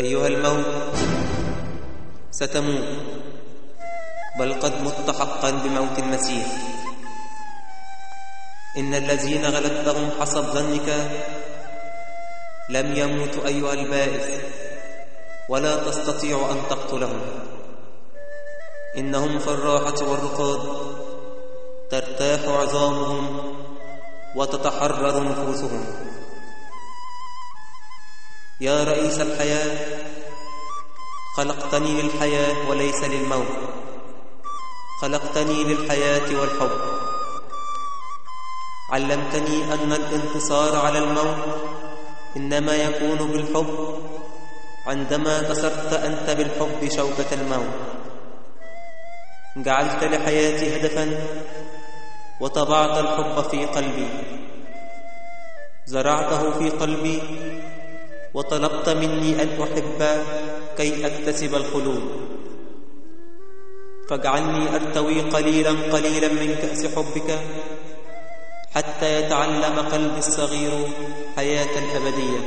أيها الموت ستموت بل قد مت حقا بموت المسيح. إن الذين غلبتهم حسب ظنك لم يموتوا أيها البائس ولا تستطيع أن تقتلهم. إنهم في الراحة والرقاد ترتاح عظامهم وتتحرر نفوسهم. يا رئيس الحياة خلقتني للحياة وليس للموت. خلقتني للحياة والحب. علمتني أن الانتصار على الموت إنما يكون بالحب عندما كسرت أنت بالحب شوكة الموت. جعلت لحياتي هدفا وطبعت الحب في قلبي. زرعته في قلبي وطلبت مني أن أحب كي أكتسب الخلود. فاجعلني أرتوي قليلا قليلا من كأس حبك حتى يتعلم قلبي الصغير حياة الأبدية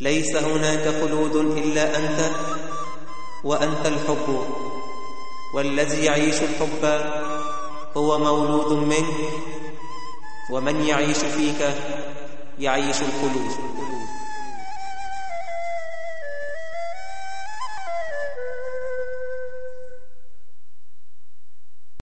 ليس هناك خلود إلا أنت وأنت الحب. والذي يعيش الحب هو مولود منك ومن يعيش فيك يعيش الخلود.